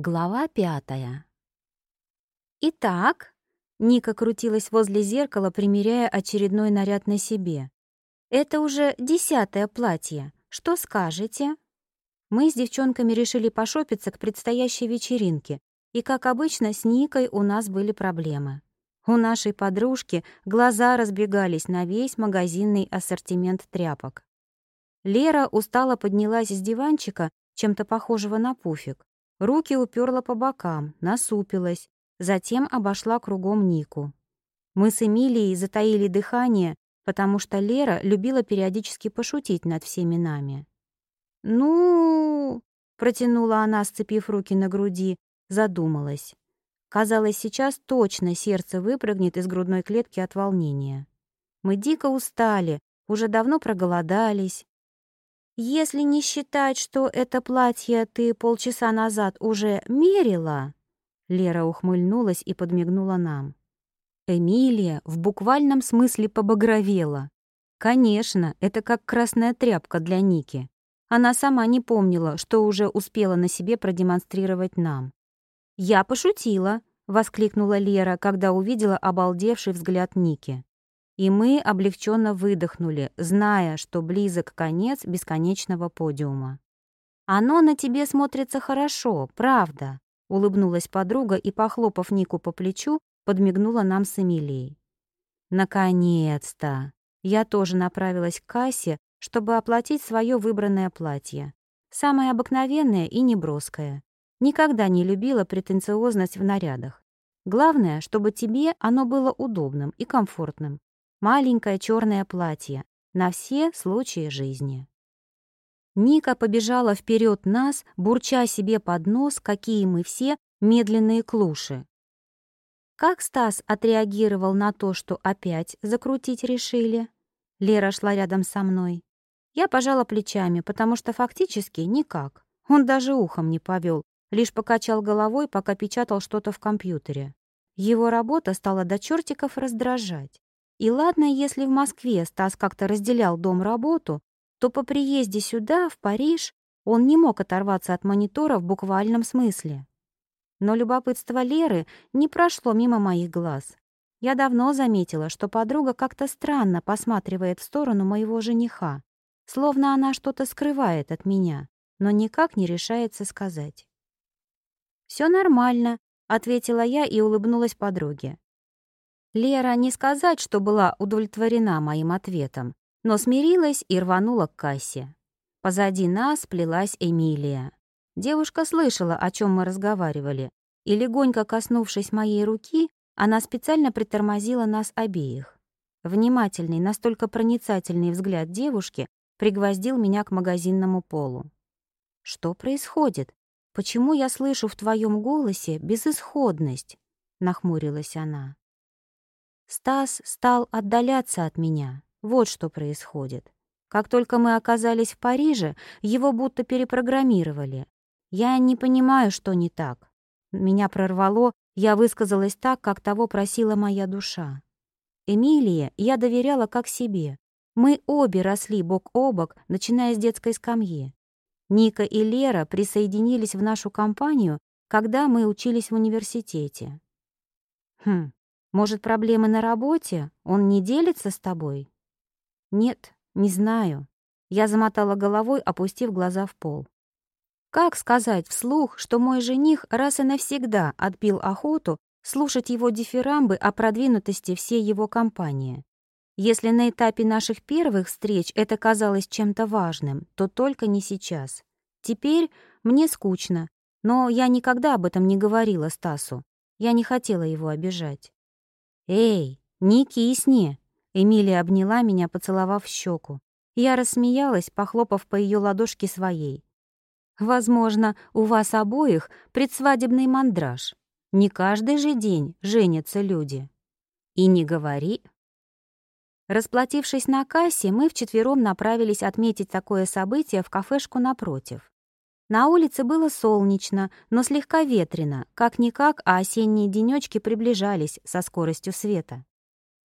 Глава пятая. «Итак», — Ника крутилась возле зеркала, примеряя очередной наряд на себе. «Это уже десятое платье. Что скажете?» Мы с девчонками решили пошопиться к предстоящей вечеринке, и, как обычно, с Никой у нас были проблемы. У нашей подружки глаза разбегались на весь магазинный ассортимент тряпок. Лера устало поднялась с диванчика, чем-то похожего на пуфик, Руки уперла по бокам, насупилась, затем обошла кругом Нику. Мы с Эмилией затаили дыхание, потому что Лера любила периодически пошутить над всеми нами. «Ну...» — протянула она, сцепив руки на груди, задумалась. Казалось, сейчас точно сердце выпрыгнет из грудной клетки от волнения. Мы дико устали, уже давно проголодались, если не считать, что это платье ты полчаса назад уже мерила...» Лера ухмыльнулась и подмигнула нам. Эмилия в буквальном смысле побагровела. Конечно, это как красная тряпка для Ники. Она сама не помнила, что уже успела на себе продемонстрировать нам. «Я пошутила», — воскликнула Лера, когда увидела обалдевший взгляд Ники и мы облегченно выдохнули, зная, что близок конец бесконечного подиума. «Оно на тебе смотрится хорошо, правда», — улыбнулась подруга и, похлопав Нику по плечу, подмигнула нам с Эмилией. «Наконец-то!» Я тоже направилась к кассе, чтобы оплатить свое выбранное платье. Самое обыкновенное и неброское. Никогда не любила претенциозность в нарядах. Главное, чтобы тебе оно было удобным и комфортным маленькое черное платье на все случаи жизни. Ника побежала вперед нас, бурча себе под нос, какие мы все медленные клуши. Как Стас отреагировал на то, что опять закрутить решили? Лера шла рядом со мной. Я пожала плечами, потому что фактически никак. Он даже ухом не повел, лишь покачал головой, пока печатал что-то в компьютере. Его работа стала до чертиков раздражать. И ладно, если в Москве Стас как-то разделял дом-работу, то по приезде сюда, в Париж, он не мог оторваться от монитора в буквальном смысле. Но любопытство Леры не прошло мимо моих глаз. Я давно заметила, что подруга как-то странно посматривает в сторону моего жениха, словно она что-то скрывает от меня, но никак не решается сказать. «Всё нормально», — ответила я и улыбнулась подруге. Лера не сказать, что была удовлетворена моим ответом, но смирилась и рванула к кассе. Позади нас плелась Эмилия. Девушка слышала, о чем мы разговаривали, и, легонько коснувшись моей руки, она специально притормозила нас обеих. Внимательный, настолько проницательный взгляд девушки пригвоздил меня к магазинному полу. «Что происходит? Почему я слышу в твоем голосе безысходность?» — нахмурилась она. Стас стал отдаляться от меня. Вот что происходит. Как только мы оказались в Париже, его будто перепрограммировали. Я не понимаю, что не так. Меня прорвало, я высказалась так, как того просила моя душа. Эмилии я доверяла как себе. Мы обе росли бок о бок, начиная с детской скамьи. Ника и Лера присоединились в нашу компанию, когда мы учились в университете. Хм, может, проблемы на работе? Он не делится с тобой? Нет, не знаю. Я замотала головой, опустив глаза в пол. Как сказать вслух, что мой жених раз и навсегда отбил охоту слушать его дифирамбы о продвинутости всей его компании? Если на этапе наших первых встреч это казалось чем-то важным, то только не сейчас. Теперь мне скучно, но я никогда об этом не говорила Стасу. Я не хотела его обижать. «Эй, не кисни!» Эмилия обняла меня, поцеловав щеку. Я рассмеялась, похлопав по ее ладошке своей. «Возможно, у вас обоих предсвадебный мандраж. Не каждый же день женятся люди. И не говори...» Расплатившись на кассе, мы вчетвером направились отметить такое событие в кафешку напротив. На улице было солнечно, но слегка ветрено, как-никак, а осенние денёчки приближались со скоростью света.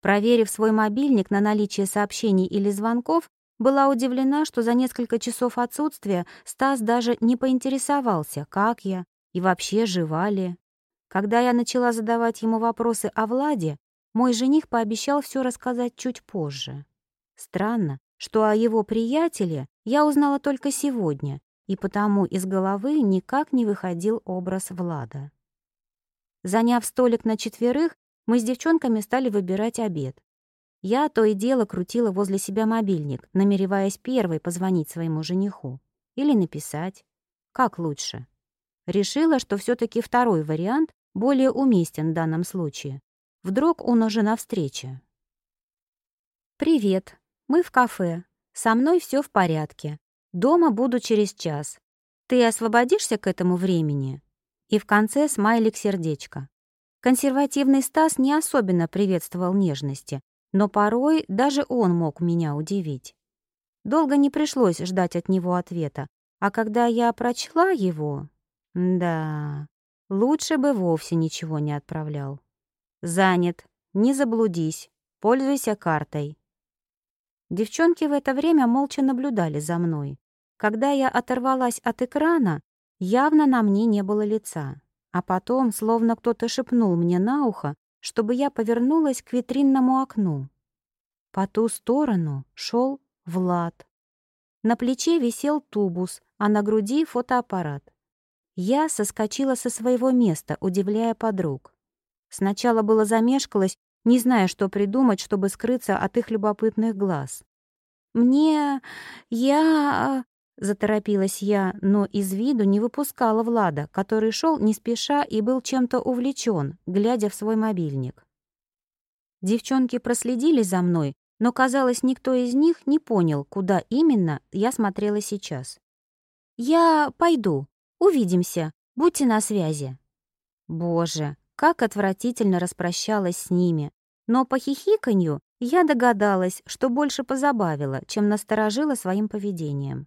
Проверив свой мобильник на наличие сообщений или звонков, была удивлена, что за несколько часов отсутствия Стас даже не поинтересовался, как я, И вообще, жива ли? Когда я начала задавать ему вопросы о Владе, мой жених пообещал все рассказать чуть позже. Странно, что о его приятеле я узнала только сегодня, и потому из головы никак не выходил образ Влада. Заняв столик на четверых, мы с девчонками стали выбирать обед. Я то и дело крутила возле себя мобильник, намереваясь первой позвонить своему жениху. Или написать. Как лучше? Решила, что все таки второй вариант более уместен в данном случае. Вдруг он уже на встрече. «Привет. Мы в кафе. Со мной все в порядке. Дома буду через час. Ты освободишься к этому времени?» И в конце смайлик сердечко. Консервативный Стас не особенно приветствовал нежности, но порой даже он мог меня удивить. Долго не пришлось ждать от него ответа, а когда я прочла его... Да, лучше бы вовсе ничего не отправлял. «Занят. Не заблудись. Пользуйся картой». Девчонки в это время молча наблюдали за мной. Когда я оторвалась от экрана, явно на мне не было лица. А потом, словно кто-то шепнул мне на ухо, чтобы я повернулась к витринному окну. По ту сторону шел Влад. На плече висел тубус, а на груди фотоаппарат. Я соскочила со своего места, удивляя подруг. Сначала было замешкалась, не зная, что придумать, чтобы скрыться от их любопытных глаз. «Мне... я...» — заторопилась я, но из виду не выпускала Влада, который шел не спеша и был чем-то увлечен, глядя в свой мобильник. Девчонки проследили за мной, но, казалось, никто из них не понял, куда именно я смотрела сейчас. «Я пойду. Увидимся. Будьте на связи». Боже, как отвратительно распрощалась с ними. Но по хихиканью я догадалась, что больше позабавила, чем насторожила своим поведением.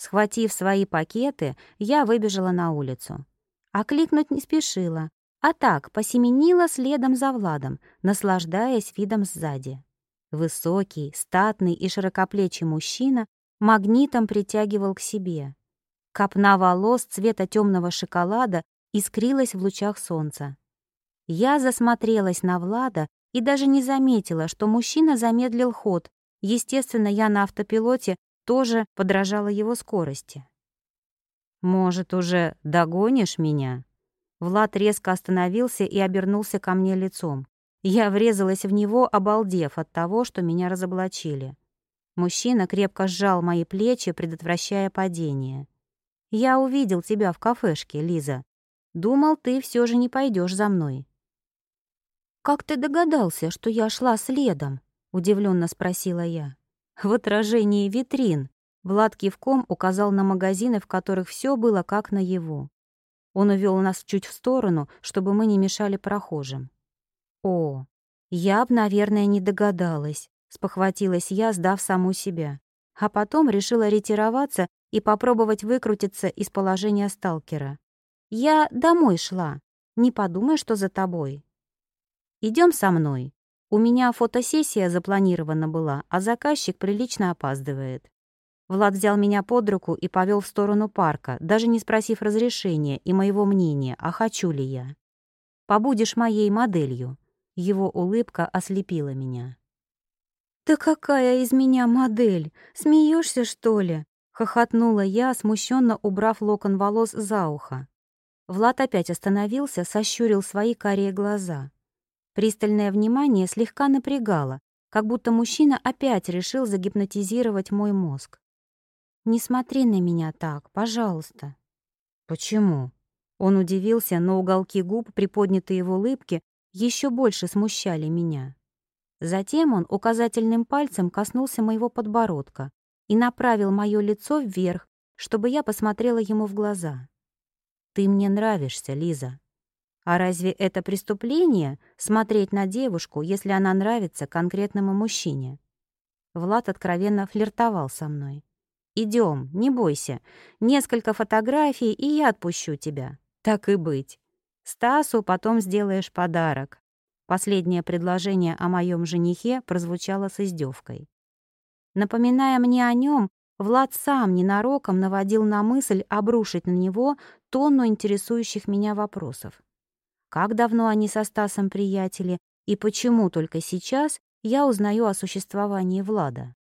Схватив свои пакеты, я выбежала на улицу. А кликнуть не спешила, а так посеменила следом за Владом, наслаждаясь видом сзади. Высокий, статный и широкоплечий мужчина магнитом притягивал к себе. Копна волос цвета темного шоколада искрилась в лучах солнца. Я засмотрелась на Влада и даже не заметила, что мужчина замедлил ход. Естественно, я на автопилоте тоже подражала его скорости. «Может, уже догонишь меня?» Влад резко остановился и обернулся ко мне лицом. Я врезалась в него, обалдев от того, что меня разоблачили. Мужчина крепко сжал мои плечи, предотвращая падение. «Я увидел тебя в кафешке, Лиза. Думал, ты все же не пойдешь за мной. «Как ты догадался, что я шла следом?» — удивленно спросила я. «В отражении витрин». Влад кивком указал на магазины, в которых все было как наяву. Он увел нас чуть в сторону, чтобы мы не мешали прохожим. «О, я б, наверное, не догадалась», — спохватилась я, сдав саму себя. А потом решила ретироваться и попробовать выкрутиться из положения сталкера. «Я домой шла. Не подумай, что за тобой. Идем со мной. У меня фотосессия запланирована была, а заказчик прилично опаздывает. Влад взял меня под руку и повел в сторону парка, даже не спросив разрешения и моего мнения, а хочу ли я. «Побудешь моей моделью». Его улыбка ослепила меня. «Да какая из меня модель? Смеешься, что ли?» — хохотнула я, смущенно убрав локон волос за ухо. Влад опять остановился, сощурил свои карие глаза. Пристальное внимание слегка напрягало, как будто мужчина опять решил загипнотизировать мой мозг. «Не смотри на меня так, пожалуйста». «Почему?» Он удивился, но уголки губ, приподнятые в улыбке, еще больше смущали меня. Затем он указательным пальцем коснулся моего подбородка и направил мое лицо вверх, чтобы я посмотрела ему в глаза. «Ты мне нравишься, Лиза», а разве это преступление — смотреть на девушку, если она нравится конкретному мужчине? Влад откровенно флиртовал со мной. Идем, не бойся. Несколько фотографий, и я отпущу тебя. Так и быть. Стасу потом сделаешь подарок». Последнее предложение о моем женихе прозвучало с издевкой. Напоминая мне о нем, Влад сам ненароком наводил на мысль обрушить на него тонну интересующих меня вопросов. Как давно они со Стасом приятели, и почему только сейчас я узнаю о существовании Влада?